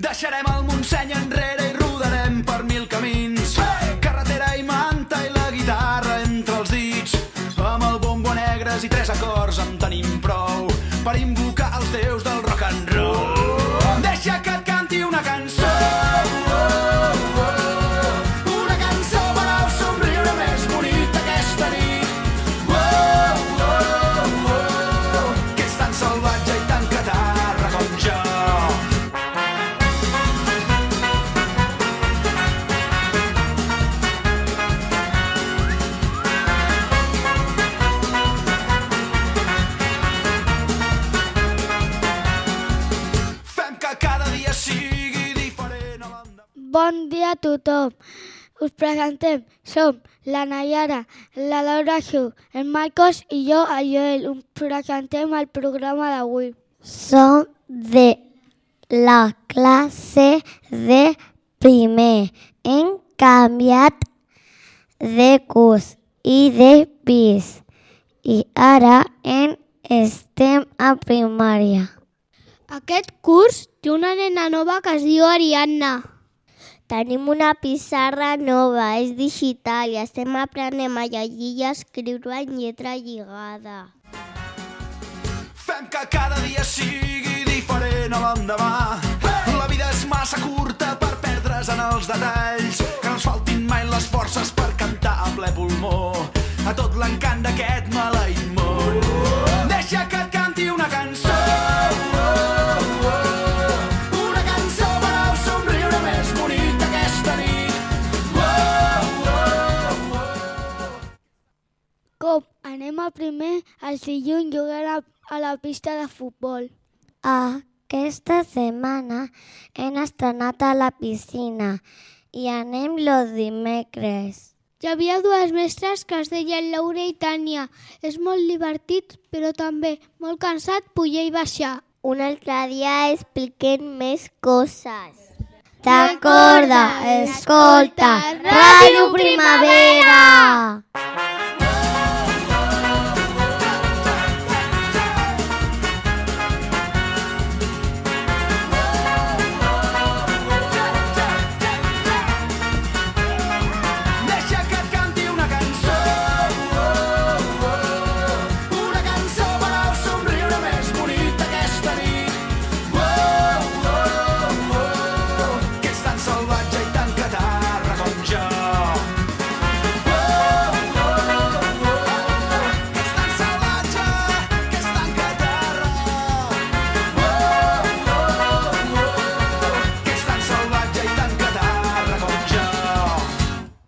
Deixarem el Montseny enrere i rodarem per mil camins. Hey! Carretera i manta i la guitarra entre els dits. Amb el bombo negres i tres acords en tenim prou per invocar Bon dia a tothom. Us presentem. Som la Nayara, la Laura Xu, el Marcos i jo, el Joel. Us presentem el programa d'avui. Som de la classe de primer. Hem canviat de curs i de pis. I ara en estem a primària. Aquest curs té una nena nova que es diu Ariadna. Tenim una pissarra nova, és digital i estem aprenent a llegir i escriure en lletra lligada. Fem que cada dia sigui diferent a l'endemà. La vida és massa curta per perdre's en els detalls. Que no ens faltin mai les forces anem a primer, el dilluns juguem a, a la pista de futbol. Aquesta setmana hem estrenat a la piscina i anem los dimecres. Hi havia dues mestres que es deien Laura i Tània. És molt divertit, però també molt cansat pujar i baixar. Un altre dia expliquem més coses. T'acorda, escolta, Ràdio Primavera!